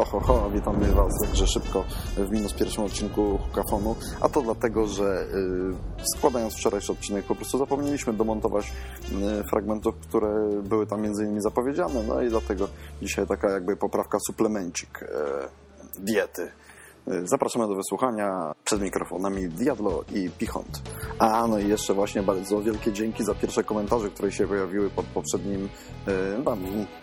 Ho, ho, ho, witamy Was jakże szybko w minus pierwszym odcinku Hukafonu, a to dlatego, że y, składając wczorajszy odcinek po prostu zapomnieliśmy domontować y, fragmentów, które były tam między innymi zapowiedziane, no i dlatego dzisiaj taka jakby poprawka, suplemencik y, diety. Zapraszamy do wysłuchania przed mikrofonami Diablo i Pichont. A no i jeszcze właśnie bardzo wielkie dzięki za pierwsze komentarze, które się pojawiły pod poprzednim, no,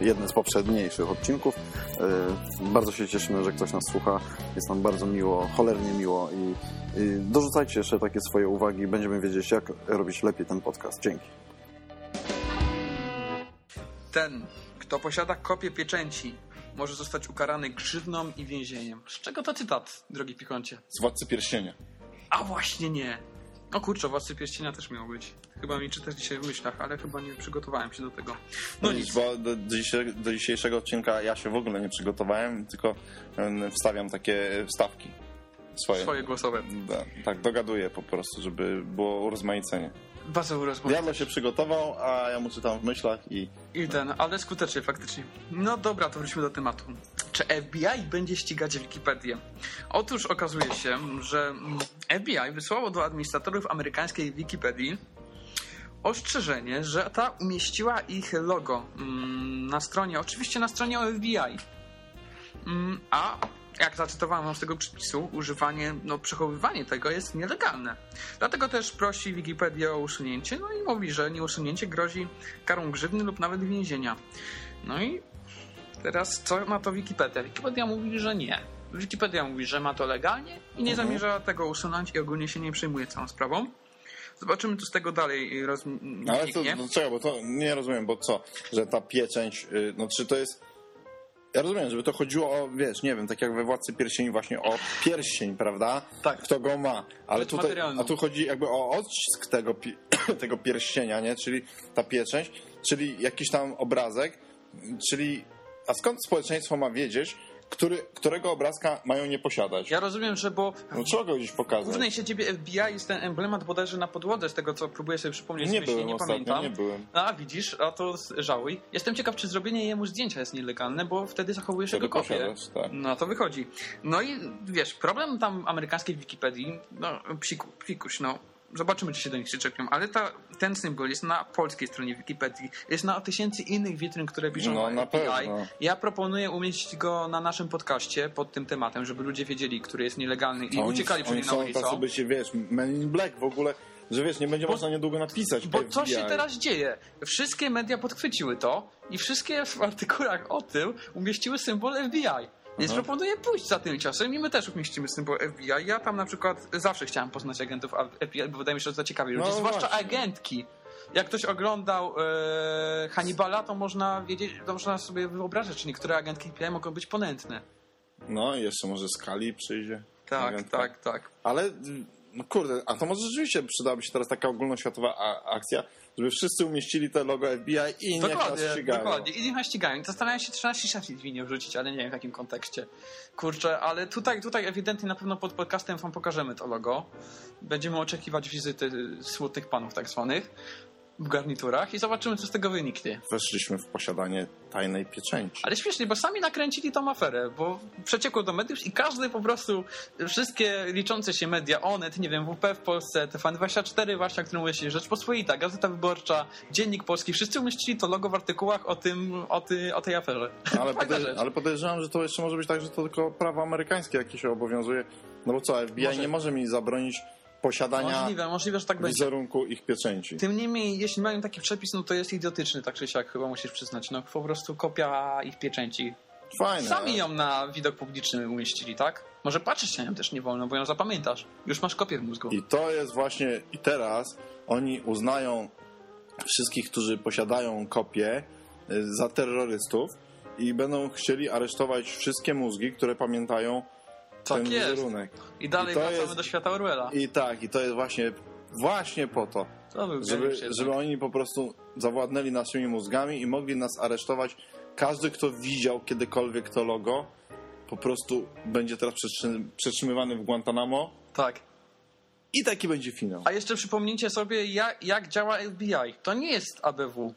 jednym z poprzedniejszych odcinków. Y, Bardzo się cieszymy, że ktoś nas słucha. Jest nam bardzo miło, cholernie miło i dorzucajcie jeszcze takie swoje uwagi. Będziemy wiedzieć, jak robić lepiej ten podcast. Dzięki. Ten, kto posiada kopię pieczęci, może zostać ukarany grzywną i więzieniem. Z czego to cytat, drogi Pikoncie? Z Władcy Pierścienia. A właśnie nie. O kurczę, Władcy Pierścienia też miał być. Chyba mi czytasz dzisiaj w myślach, ale chyba nie przygotowałem się do tego. No No nic. bo do, do, dzisiejszego, odcinka ja się w ogóle nie przygotowałem, tylko wstawiam takie wstawki swoje. Swoje głosowe. Da, tak, dogaduję po prostu, żeby było urozmaicenie. Rozmawiam. Diablo się przygotował, a ja mu czytam w myślach i I ten, ale skutecznie faktycznie. No dobra, to wróćmy do tematu. Czy FBI będzie ścigać Wikipedię? Otóż okazuje się, że FBI wysłało do administratorów amerykańskiej Wikipedii ostrzeżenie, że ta umieściła ich logo mm, na stronie, oczywiście na stronie FBI. Mm, A jak zacytowałem z tego przepisu, używanie, no przechowywanie tego jest nielegalne. Dlatego też prosi Wikipedię o usunięcie, no i mówi, że nieusunięcie grozi karą grzywny lub nawet więzienia. No i teraz co na to Wikipedia? Wikipedia mówi, że nie. Wikipedia mówi, że ma to legalnie i nie Mhm. zamierza tego usunąć i ogólnie się nie przejmuje całą sprawą. Zobaczymy, co z tego dalej roz... Ale to, wyniknie. to czego, bo to nie rozumiem, bo co, że ta pieczęć, y, no czy to jest... Ja rozumiem, żeby to chodziło o, wiesz, nie wiem, tak jak we Władcy Pierścieni właśnie o pierścień, prawda? Tak. Kto go ma. Ale Rzecz tutaj, materialną. a tu chodzi jakby o odcisk tego, pi- tego pierścienia, nie? Czyli ta pieczęć, czyli jakiś tam obrazek, czyli... A skąd społeczeństwo ma wiedzieć, który, którego obrazka mają nie posiadać? Ja rozumiem, że bo No trzeba go gdzieś w pokazać. głównej siedzibie FBI jest ten emblemat bodajże na podłodze, z tego co próbuję sobie przypomnieć Nie byłem nie ostatnio, pamiętam. nie byłem. A widzisz, a to żałuj. Jestem ciekaw, czy zrobienie jemu zdjęcia jest nielegalne, bo wtedy zachowujesz Wtedy jego kopię. tak. No to wychodzi. No i wiesz, problem tam amerykańskiej Wikipedii, no psiku, psikuś, no. Zobaczymy, czy się do nich przyczepią, ale ta, ten symbol jest na polskiej stronie Wikipedii. Jest na tysięcy innych witryn, które piszą No, na FBI. pewno. Ja proponuję umieścić go na naszym podcaście pod tym tematem, żeby ludzie wiedzieli, który jest nielegalny i oni- uciekali przed nim na ulicę. tacy, by się, wiesz, Men in Black w ogóle, że wiesz, nie będzie Bo- można niedługo napisać Bo FBI. co się teraz dzieje? Wszystkie media podchwyciły to i wszystkie w artykułach o tym umieściły symbol FBI. Więc Aha. proponuję pójść za tym ciosem i my też umieścimy symbol FBI. Ja tam na przykład zawsze chciałem poznać agentów FBI, bo wydaje mi się, że to ciekawi ludzi, No zwłaszcza właśnie. agentki. Jak ktoś oglądał e, Hannibala, to można wiedzieć, to można sobie wyobrazić, czy niektóre agentki FBI mogą być ponętne. No i jeszcze może Skali przyjdzie. Tak, Agentka. tak, tak. Ale, no kurde, a to może rzeczywiście przydałaby się teraz taka ogólnoświatowa akcja, żeby wszyscy umieścili te logo FBI i niech nas Dokładnie, ścigają. dokładnie. I niech nas ścigają. Zastanawiam się, czy nasi szafi winien wrzucić, ale nie wiem w jakim kontekście. Kurczę, ale tutaj, tutaj ewidentnie na pewno pod podcastem wam pokażemy to logo. Będziemy oczekiwać wizyty smutnych panów tak zwanych w garniturach i zobaczymy, co z tego wyniknie. Weszliśmy w posiadanie tajnej pieczęci. Ale śmiesznie, bo sami nakręcili tą aferę, bo przeciekło do mediów i każdy po prostu, wszystkie liczące się media, Onet, nie wiem, WP w Polsce, TVN24 właśnie, o którym mówię się, Rzeczpospolita, Gazeta Wyborcza, Dziennik Polski, wszyscy umieścili to logo w artykułach o tym, o, ty, o tej aferze. Ale, Fajna podej- rzecz. ale podejrzewam, że to jeszcze może być tak, że to tylko prawo amerykańskie jakieś się obowiązuje. No bo co, FBI Może. nie może mi zabronić posiadania Możliwe, możliwe, że tak będzie. wizerunku ich pieczęci. Tym niemniej, jeśli mają taki przepis, no to jest idiotyczny, tak czy siak, chyba musisz przyznać. No po prostu kopia ich pieczęci. Fajne. Sami ją na widok publiczny umieścili, tak? Może patrzeć na nią też nie wolno, bo ją zapamiętasz. Już masz kopię w mózgu. I to jest właśnie, i teraz oni uznają wszystkich, którzy posiadają kopię y, za terrorystów i będą chcieli aresztować wszystkie mózgi, które pamiętają Tak ten jest. wizerunek. I dalej I wracamy jest- do świata Orwella. I tak, i to jest właśnie, właśnie po to, żeby, żeby oni po prostu zawładnęli naszymi mózgami i mogli nas aresztować. Każdy, kto widział kiedykolwiek to logo, po prostu będzie teraz przetrzy- przetrzymywany w Guantanamo Tak. i taki będzie finał. A jeszcze przypomnijcie sobie, jak, jak działa FBI. To nie jest ABW.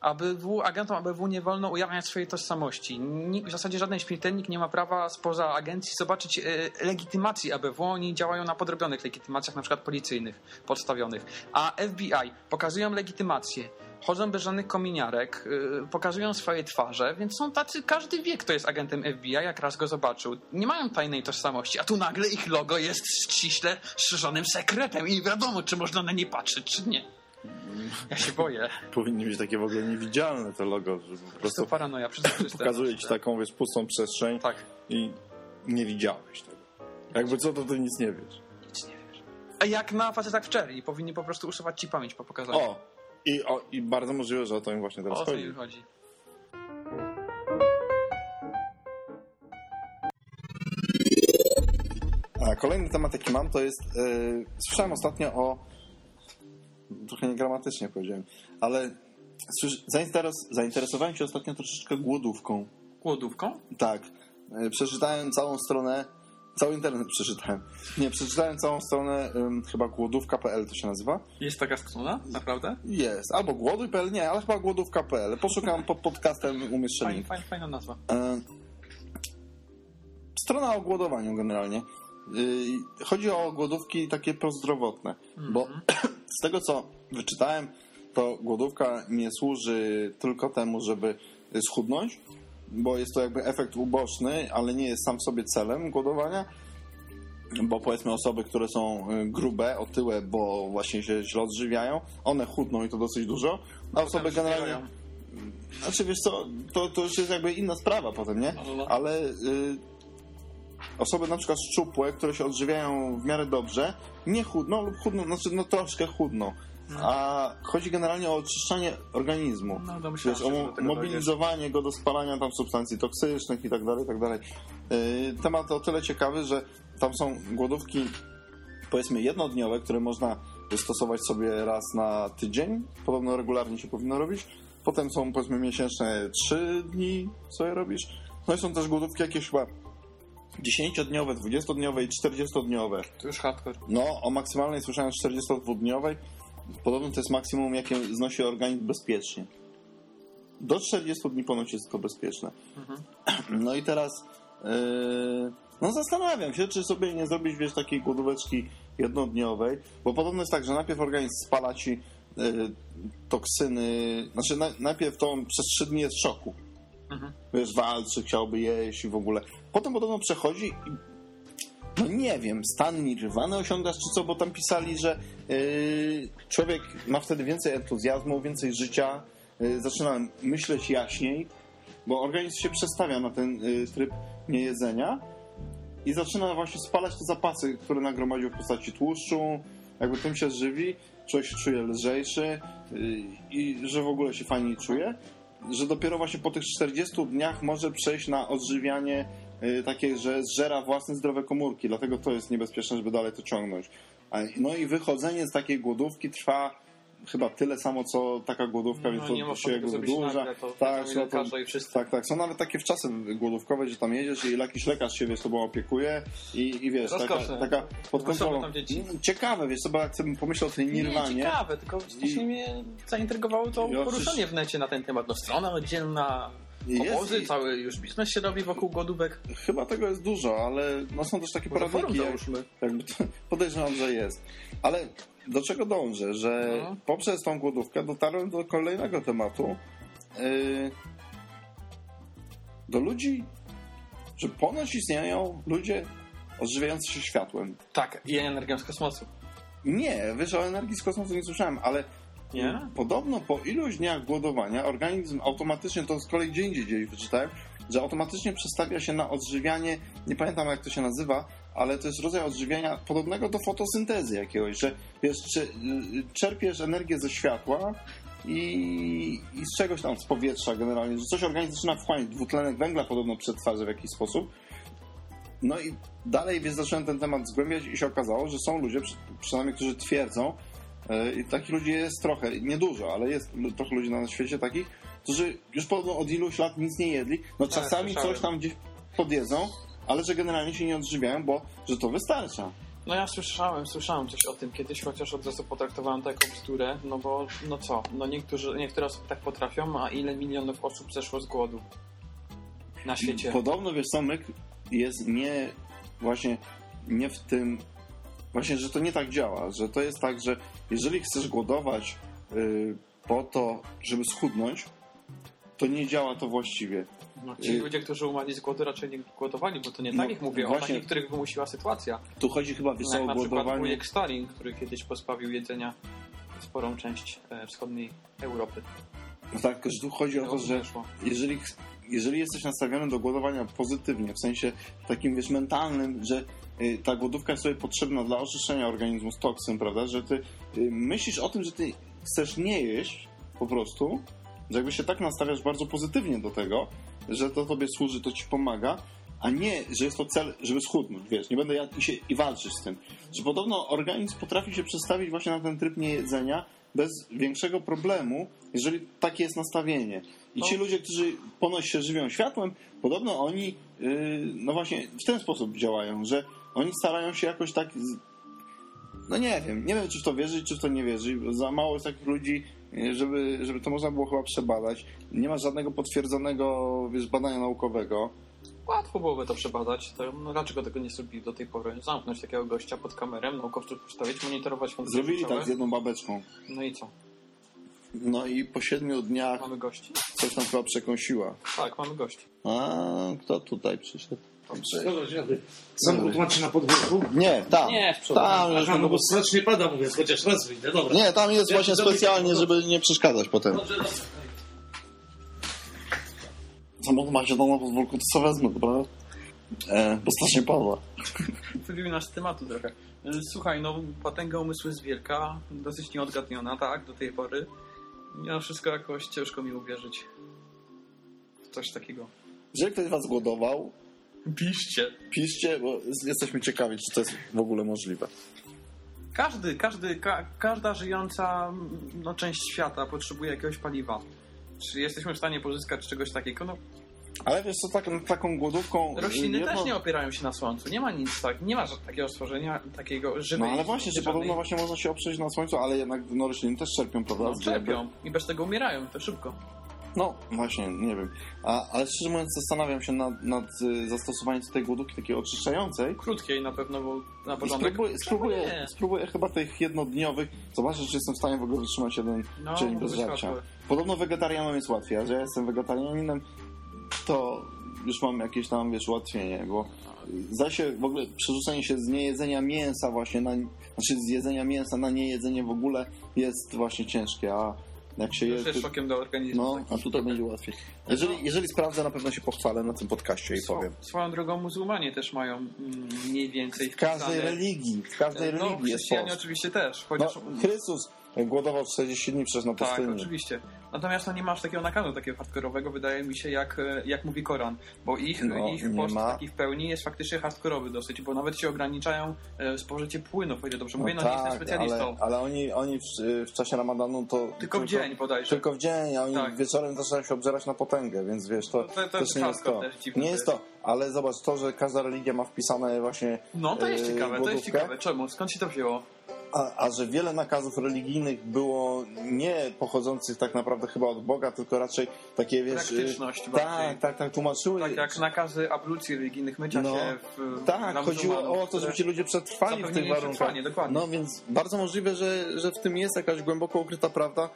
ABW, agentom ABW nie wolno ujawniać swojej tożsamości. W zasadzie żaden śmiertelnik nie ma prawa spoza agencji zobaczyć e, legitymacji ABW. Oni działają na podrobionych legitymacjach, na przykład policyjnych, podstawionych. A FBI pokazują legitymację, chodzą bez żadnych kominiarek, e, pokazują swoje twarze, więc są tacy, każdy wie, kto jest agentem FBI, jak raz go zobaczył. Nie mają tajnej tożsamości, a tu nagle ich logo jest ściśle strzeżonym sekretem i nie wiadomo, czy można na nie patrzeć, czy nie. Ja się boję. Powinny być takie w ogóle niewidzialne te logo, że po To prostu paranoja, przezroczysta. pokazuje ci taką, wiesz, pustą przestrzeń Tak. i nie widziałeś tego. Jakby co, to ty nic nie wiesz. Nic nie wiesz. A jak na facetach w Cherry, powinni po prostu usuwać ci pamięć po pokazaniu. O! I, o, I bardzo możliwe, że o to im właśnie teraz o to chodzi. im chodzi. A kolejny temat, jaki mam, to jest. Yy, słyszałem ostatnio o. Trochę niegramatycznie powiedziałem, ale słysz, zainteres, zainteresowałem się ostatnio troszeczkę głodówką. Głodówką? Tak. Yy, przeczytałem całą stronę. Cały internet przeczytałem. Nie, przeczytałem całą stronę, ym, chyba głodówka.pl to się nazywa. Jest taka strona? Naprawdę? Jest. Albo głoduj.pl, nie, ale chyba głodówka.pl. Poszukam pod podcastem, umieszczę Fajna, fajna, fajna nazwa. E, Strona o głodowaniu generalnie. Y, Chodzi o głodówki takie prozdrowotne, bo z tego co wyczytałem, to głodówka nie służy tylko temu, żeby schudnąć, bo jest to jakby efekt uboczny, ale nie jest sam w sobie celem głodowania, bo powiedzmy osoby, które są y, grube, otyłe, bo właśnie się źle odżywiają, one chudną i to dosyć dużo, a osoby generalnie... Znaczy wiesz co, to, to już jest jakby inna sprawa potem, nie? No, no. Ale y, osoby na przykład szczupłe, które się odżywiają w miarę dobrze, nie chudną lub chudną, znaczy no troszkę chudną. A chodzi generalnie o oczyszczanie organizmu. No, domyślałem Wiesz, o mobilizowanie go do spalania tam substancji toksycznych i tak dalej, tak dalej. Yy, Temat o tyle ciekawy, że tam są głodówki powiedzmy jednodniowe, które można stosować sobie raz na tydzień. Podobno regularnie się powinno robić. Potem są powiedzmy miesięczne 3 dni sobie robisz. No i są też głodówki jakieś chyba 10-dniowe, 20-dniowe i 40-dniowe. To już hardcore. No, o maksymalnej słyszałem 42-dniowej. Podobno to jest maksimum, jakie znosi organizm bezpiecznie. Do 40 dni ponoć jest to bezpieczne. No i teraz yy, no zastanawiam się, czy sobie nie zrobić, wiesz, takiej głodóweczki jednodniowej, bo podobno jest tak, że najpierw organizm spala ci yy, toksyny, znaczy na, najpierw to on przez 3 dni jest w szoku. Mhm. Wiesz, walczy, chciałby jeść i w ogóle. Potem podobno przechodzi i no nie wiem, stan nirwany osiągasz czy co, bo tam pisali, że yy, człowiek ma wtedy więcej entuzjazmu, więcej życia, yy, zaczyna myśleć jaśniej, bo organizm się przestawia na ten yy, tryb niejedzenia i zaczyna właśnie spalać te zapasy, które nagromadził w postaci tłuszczu, jakby tym się żywi, człowiek się czuje lżejszy yy, i że w ogóle się fajniej czuje, że dopiero właśnie po tych 40 dniach może przejść na odżywianie takie, że zżera własne zdrowe komórki, dlatego to jest niebezpieczne, żeby dalej to ciągnąć. No i wychodzenie z takiej głodówki trwa chyba tyle samo, co taka głodówka, więc No, to, nie to się wydłuża. to tak, lekarze i wszyscy. tak, tak. Są nawet takie wczasy głodówkowe, że tam jedziesz i jakiś lekarz się wiesz, tobą opiekuje i, i wiesz, taka, taka pod kontrolą. Mm, Ciekawe, wiesz, jak sobie pomyślał o tej Nie, nirwanie. ciekawe, tylko strasznie mnie zaintrygowało to I poruszenie w necie na ten temat. No strona oddzielna, obozy, i- cały już biznes się robi wokół głodówek. Chyba tego jest dużo, ale no są też takie Może poradniki. jak- załóżmy. Jakby to, podejrzewam, że jest. Ale do czego dążę? Że No. poprzez tą głodówkę dotarłem do kolejnego tematu. Yy, do ludzi, że ponoć istnieją ludzie odżywiający się światłem. Tak, i energią z kosmosu. Nie, wiesz, o energii z kosmosu nie słyszałem, ale Nie? podobno po iluś dniach głodowania organizm automatycznie, to z kolei gdzie indziej gdzieś wyczytałem, że automatycznie przestawia się na odżywianie, nie pamiętam jak to się nazywa, ale to jest rodzaj odżywiania podobnego do fotosyntezy jakiegoś, że wiesz, y, czerpiesz energię ze światła i, i z czegoś tam, z powietrza generalnie, że coś organizm zaczyna wchłaniać, dwutlenek węgla podobno przetwarza w jakiś sposób. No i dalej więc zacząłem ten temat zgłębiać i się okazało, że są ludzie, przy- przynajmniej którzy twierdzą, i takich ludzi jest trochę, niedużo, ale jest trochę ludzi na świecie takich, którzy już podobno od iluś lat nic nie jedli, no Tak, czasami słyszałem. coś tam gdzieś podjedzą, ale że generalnie się nie odżywiają, bo że to wystarcza. No ja słyszałem, słyszałem coś o tym kiedyś, chociaż od razu potraktowałem to jako bzdurę, no bo no co, no niektórzy, niektóre osoby tak potrafią, a ile milionów osób zeszło z głodu na świecie? Podobno, wiesz, Somek jest nie właśnie nie w tym, właśnie, że to nie tak działa, że to jest tak, że jeżeli chcesz głodować y, po to, żeby schudnąć, to nie działa to właściwie. No, ci y- ludzie, którzy umarli z głodu raczej nie głodowali, bo to nie No, takich mówię, o takich, których wymusiła sytuacja. Tu chodzi chyba, wiesz, No, o na przykład głodowanie... wujek Stalin, który kiedyś pozbawił jedzenia sporą część e, wschodniej Europy. No tak, że tu chodzi o to, że jeżeli, jeżeli jesteś nastawiony do głodowania pozytywnie, w sensie takim, wiesz, mentalnym, że y, ta głodówka jest sobie potrzebna dla oczyszczenia organizmu z toksyn, prawda, że ty y, myślisz o tym, że ty chcesz nie jeść po prostu, że jakby się tak nastawiasz bardzo pozytywnie do tego, że to tobie służy, to ci pomaga, a nie, że jest to cel, żeby schudnąć, wiesz, nie będę jadł i, się, i walczyć z tym. Że podobno organizm potrafi się przestawić właśnie na ten tryb niejedzenia bez większego problemu, jeżeli takie jest nastawienie. I ci No. ludzie, którzy ponoć się żywią światłem, podobno oni, yy, no właśnie w ten sposób działają, że oni starają się jakoś tak, no nie wiem, nie wiem czy w to wierzyć, czy w to nie wierzyć, bo za mało jest takich ludzi, yy, żeby, żeby to można było chyba przebadać. Nie ma żadnego potwierdzonego, wiesz, badania naukowego. Łatwo byłoby to przebadać. To, no, dlaczego tego nie zrobili do tej pory? Zamknąć takiego gościa pod kamerem, naukowców postawić, monitorować funkcje Zrobili życiowe. tak z jedną babeczką. No i co? No i po siedmiu dniach Mamy gości? coś tam chyba przekąsiła. Tak, mamy gości. A kto tutaj przyszedł? Dziady. Samochód macie na podwórku? Nie, tam. Nie, w przodu. Tam, Aha, no bo strasznie pada, mówię, chociaż raz wyjdę, dobra. Nie, tam jest Ja właśnie specjalnie, żeby nie przeszkadzać potem. Dobrze, dobrze. Samochód macie tam na podwórku, to co wezmę, dobra? E, bo strasznie pada. Wybijmy nas z tematu trochę. Y, Słuchaj, no potęga umysłu jest wielka, dosyć nieodgadniona, tak, do tej pory. Mimo wszystko jakoś ciężko mi uwierzyć w coś takiego. Jeżeli ktoś was głodował, Piszcie. piszcie, bo jesteśmy ciekawi, czy to jest w ogóle możliwe. Każdy, każdy, ka, każda żyjąca no, część świata potrzebuje jakiegoś paliwa. Czy jesteśmy w stanie pozyskać czegoś takiego? No, Ale wiesz co, tak, taką głodówką... rośliny jedno- też nie opierają się na słońcu. Nie ma nic tak, nie ma takiego stworzenia takiego No żywej. ale właśnie, że podobno właśnie można się oprzeć na słońcu, ale jednak no, rośliny też czerpią, prawda? no, czerpią i bez tego umierają, to szybko. No, właśnie, nie wiem. A, ale szczerze mówiąc, zastanawiam się nad, nad y, zastosowaniem tej głodówki takiej oczyszczającej. Krótkiej na pewno, bo na I początek... spróbuję, spróbuję, spróbuję chyba tych jednodniowych. Zobaczę, czy jestem w stanie w ogóle wytrzymać jeden No, dzień bez żarcia. Podobno wegetarianom jest łatwiej, a że ja jestem wegetarianinem, to już mam jakieś tam, wiesz, ułatwienie, bo zdaje się w ogóle przerzucenie się z niejedzenia mięsa właśnie na, znaczy z jedzenia mięsa na niejedzenie w ogóle jest właśnie ciężkie, a jak się je... jest szokiem do organizmu. No, a tutaj będzie łatwiej. Jeżeli, jeżeli sprawdzę, na pewno się pochwalę na tym podcaście i Swo- powiem. Swoją drogą muzułmanie też mają mm, mniej więcej W każdej wpisane- religii, w każdej No, religii jest post. oczywiście też, No, chociaż... Chrystus głodował 40 dni przecież na Tak, pustyni. oczywiście. Natomiast no nie masz takiego nakazu takiego hardkorowego, wydaje mi się, jak, e, jak mówi Koran. Bo ich, No, ich post ma. taki w pełni jest faktycznie hardkorowy dosyć, bo nawet się ograniczają e, spożycie płynów, o ile dobrze mówię, no, nie jestem specjalistą. ale, ale oni, oni w, w czasie ramadanu to... Tylko w dzień bodajże. Tylko w dzień, a oni Tak. wieczorem zaczynają się obżerać na potęgę, więc wiesz, to, To- to- to też nie jest to. Nie jest to, ale zobacz, to, że każda religia ma wpisane właśnie No to jest e, ciekawe, to jest głodówkę, ciekawe. Czemu? Skąd się to wzięło? A, a że wiele nakazów religijnych było nie pochodzących tak naprawdę chyba od Boga, tylko raczej takie, wiesz... Praktyczność y, bardziej. Tak, tak, tak, tłumaczyły... Tak jak nakazy ablucji religijnych, mycia No, się w Tak, chodziło o to, żeby ci ludzie przetrwali w tych warunkach. dokładnie. No więc bardzo możliwe, że, że w tym jest jakaś głęboko ukryta prawda,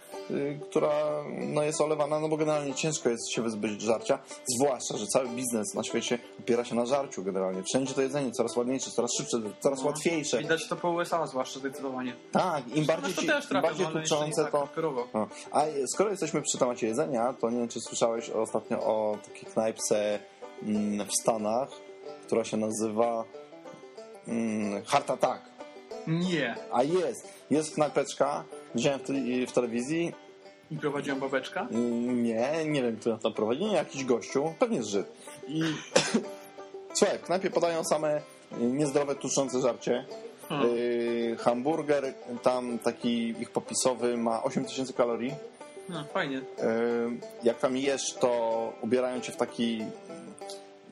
która no, jest olewana, no bo generalnie ciężko jest się wyzbyć żarcia, zwłaszcza, że cały biznes na świecie opiera się na żarciu generalnie. Wszędzie to jedzenie coraz ładniejsze, coraz szybsze, coraz No, łatwiejsze. Widać to po USA zwłaszcza zdecydowanie. Tak, im bardziej, ci, im bardziej tuczące tak to... No. A skoro jesteśmy przy temacie jedzenia, to nie wiem, czy słyszałeś ostatnio o takiej knajpce mm, w Stanach, która się nazywa mm, Heart Attack. Nie. A jest, jest knajpeczka, widziałem w, te- w telewizji, I prowadziłem babeczka? Mm, nie, nie wiem, kto tam prowadzi, nie, jakiś gościu, pewnie Żyd. I słuchaj, w knajpie podają same niezdrowe, tłuszczące żarcie. Hmm. Y, hamburger, tam taki ich popisowy ma 8000 kalorii. No, fajnie. Y, jak tam jesz, to ubierają cię w taki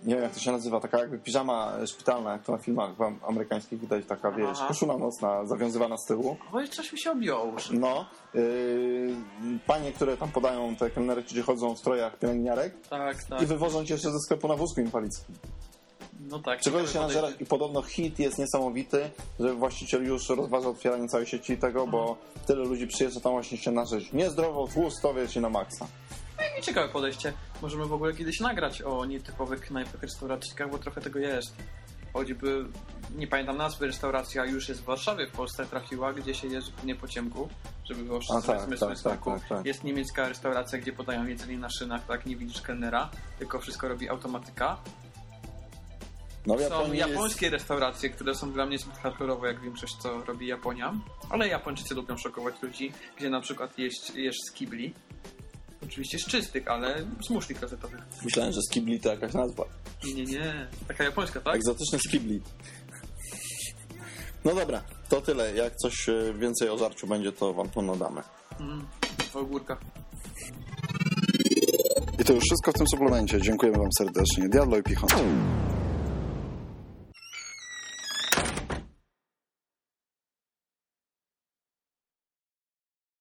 nie wiem jak to się nazywa, taka jakby piżama szpitalna, jak to na filmach amerykańskich widać, taka wiesz, Aha. koszula nocna, zawiązywana z tyłu. Oj, coś mi się uszy. No, yy, panie, które tam podają te kelnerki, gdzie chodzą w strojach pielęgniarek Tak, tak. i wywożą cię jeszcze ze sklepu na wózku inwalidzkim. No tak. Czego się nażera i podobno hit jest niesamowity, że właściciel już rozważa otwieranie całej sieci tego, bo tyle ludzi przyjeżdża tam właśnie się nażyć. Niezdrowo, tłusto, wiecie, na maksa. I ciekawe podejście. Możemy w ogóle kiedyś nagrać o nietypowych knajpach, restauracyjkach, bo trochę tego jest. Choćby, nie pamiętam nazwy, restauracja już jest w Warszawie, w Polsce trafiła, gdzie się je zupełnie po ciemku, żeby było wszyscy tak, tak, smaku. tak, tak, tak. Jest niemiecka restauracja, gdzie podają jedzenie na szynach, tak, nie widzisz kelnera, tylko wszystko robi automatyka. No Są Japonii jest... japońskie restauracje, które są dla mnie zbyt hardkorowe, jak większość, co robi Japonia. Ale Japończycy lubią szokować ludzi, gdzie na przykład jeść, jesz z kibli. Oczywiście z czystych, ale z muszli klozetowych. Myślałem, że skibli to jakaś nazwa. Nie, nie, nie. Taka japońska, tak? Egzotyczny skibli. No dobra, to tyle. Jak coś e, więcej o żarciu będzie, to wam to nadamy. Mm, w ogórkach. I to już wszystko w tym suplemencie. Dziękujemy wam serdecznie. Diablo i Pichon.